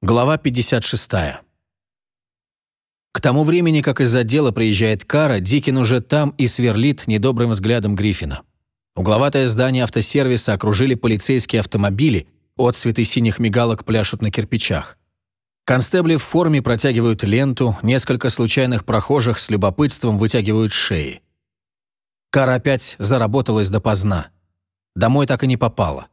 Глава 56. К тому времени, как из отдела приезжает Кара, Дикин уже там и сверлит недобрым взглядом Гриффина. Угловатое здание автосервиса окружили полицейские автомобили, отцветы синих мигалок пляшут на кирпичах. Констебли в форме протягивают ленту, несколько случайных прохожих с любопытством вытягивают шеи. Кара опять заработалась допоздна. Домой так и не попала.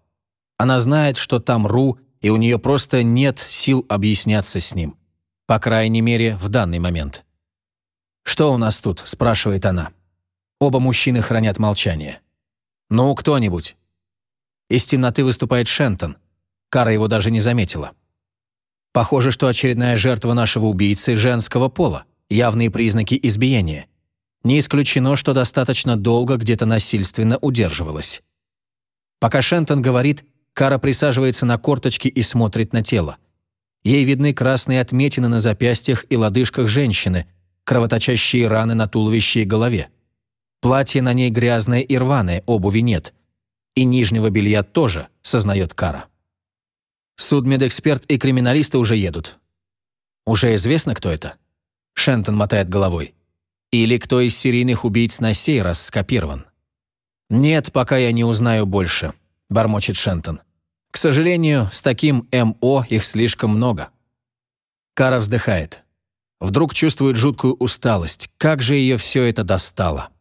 Она знает, что там Ру и у нее просто нет сил объясняться с ним. По крайней мере, в данный момент. «Что у нас тут?» – спрашивает она. Оба мужчины хранят молчание. «Ну, кто-нибудь?» Из темноты выступает Шентон. Кара его даже не заметила. Похоже, что очередная жертва нашего убийцы женского пола. Явные признаки избиения. Не исключено, что достаточно долго где-то насильственно удерживалась. Пока Шентон говорит, Кара присаживается на корточки и смотрит на тело. Ей видны красные отметины на запястьях и лодыжках женщины, кровоточащие раны на туловище и голове. Платье на ней грязное и рваное, обуви нет. И нижнего белья тоже, сознает Кара. Судмедэксперт и криминалисты уже едут. Уже известно, кто это? Шентон мотает головой. Или кто из серийных убийц на сей раз скопирован? Нет, пока я не узнаю больше. – бормочет Шентон. «К сожалению, с таким МО их слишком много». Кара вздыхает. Вдруг чувствует жуткую усталость. Как же ее все это достало?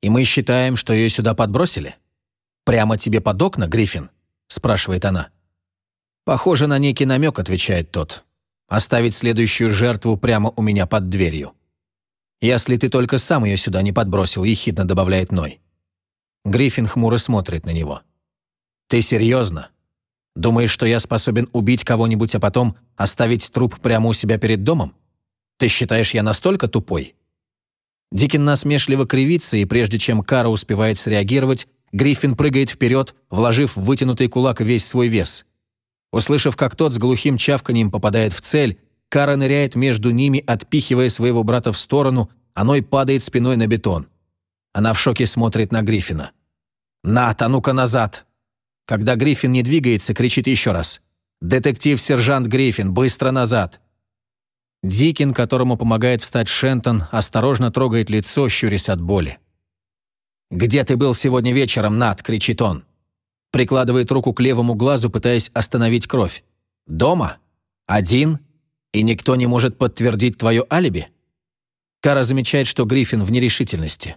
И мы считаем, что ее сюда подбросили? Прямо тебе под окна, Гриффин? спрашивает она. Похоже на некий намек, отвечает тот. Оставить следующую жертву прямо у меня под дверью. Если ты только сам ее сюда не подбросил, ехидно добавляет Ной. Гриффин хмуро смотрит на него. «Ты серьезно? Думаешь, что я способен убить кого-нибудь, а потом оставить труп прямо у себя перед домом? Ты считаешь, я настолько тупой?» Дикин насмешливо кривится, и прежде чем Кара успевает среагировать, Гриффин прыгает вперед, вложив в вытянутый кулак весь свой вес. Услышав, как тот с глухим чавканием попадает в цель, Кара ныряет между ними, отпихивая своего брата в сторону, а Ной падает спиной на бетон. Она в шоке смотрит на Гриффина. «Нат, а ну-ка назад!» Когда Гриффин не двигается, кричит еще раз. «Детектив-сержант Гриффин, быстро назад!» Дикин, которому помогает встать Шентон, осторожно трогает лицо, щурясь от боли. «Где ты был сегодня вечером, Нат?» – кричит он. Прикладывает руку к левому глазу, пытаясь остановить кровь. «Дома? Один? И никто не может подтвердить твое алиби?» Кара замечает, что Гриффин в нерешительности.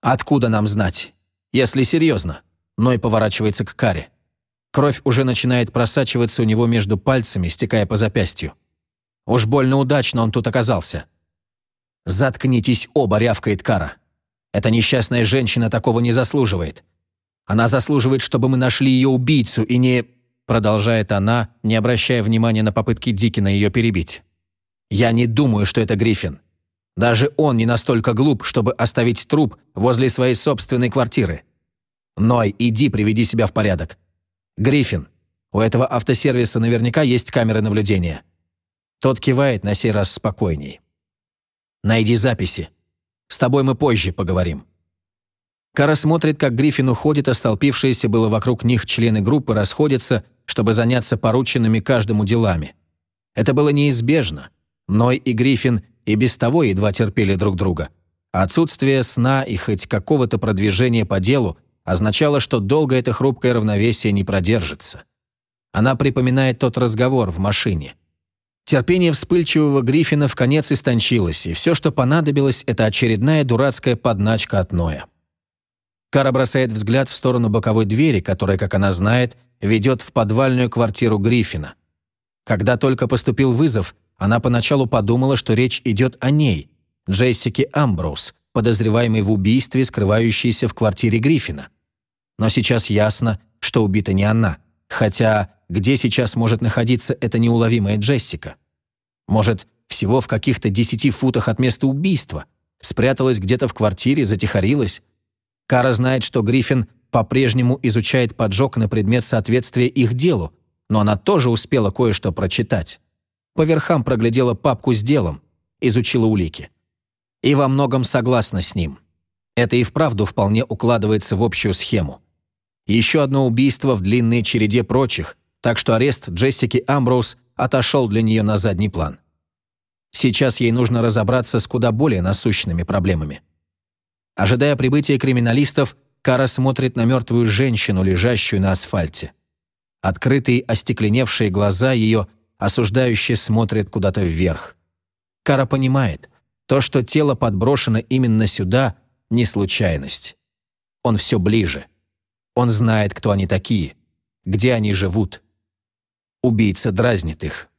«Откуда нам знать? Если серьезно?» Ной поворачивается к Каре. Кровь уже начинает просачиваться у него между пальцами, стекая по запястью. Уж больно удачно он тут оказался. «Заткнитесь оба», — рявкает Кара. «Эта несчастная женщина такого не заслуживает. Она заслуживает, чтобы мы нашли ее убийцу и не...» Продолжает она, не обращая внимания на попытки Дикина ее перебить. «Я не думаю, что это Гриффин. Даже он не настолько глуп, чтобы оставить труп возле своей собственной квартиры. Ной, иди, приведи себя в порядок. Гриффин, у этого автосервиса наверняка есть камеры наблюдения. Тот кивает на сей раз спокойней. Найди записи. С тобой мы позже поговорим. Кара смотрит, как Гриффин уходит, а столпившиеся было вокруг них члены группы расходятся, чтобы заняться порученными каждому делами. Это было неизбежно. Ной и Гриффин и без того едва терпели друг друга. Отсутствие сна и хоть какого-то продвижения по делу означало, что долго это хрупкое равновесие не продержится. Она припоминает тот разговор в машине. Терпение вспыльчивого Гриффина в конец истончилось, и все, что понадобилось, это очередная дурацкая подначка от Ноя. Кара бросает взгляд в сторону боковой двери, которая, как она знает, ведет в подвальную квартиру Гриффина. Когда только поступил вызов, она поначалу подумала, что речь идет о ней, Джессике Амброуз, подозреваемый в убийстве, скрывающейся в квартире Гриффина. Но сейчас ясно, что убита не она. Хотя где сейчас может находиться эта неуловимая Джессика? Может, всего в каких-то десяти футах от места убийства? Спряталась где-то в квартире, затихарилась? Кара знает, что Гриффин по-прежнему изучает поджог на предмет соответствия их делу, но она тоже успела кое-что прочитать. По верхам проглядела папку с делом, изучила улики и во многом согласна с ним. Это и вправду вполне укладывается в общую схему. Еще одно убийство в длинной череде прочих, так что арест Джессики Амброуз отошел для нее на задний план. Сейчас ей нужно разобраться с куда более насущными проблемами. Ожидая прибытия криминалистов, Кара смотрит на мертвую женщину, лежащую на асфальте. Открытые, остекленевшие глаза ее осуждающие смотрят куда-то вверх. Кара понимает, то, что тело подброшено именно сюда, не случайность. Он все ближе. Он знает, кто они такие, где они живут. Убийца дразнит их.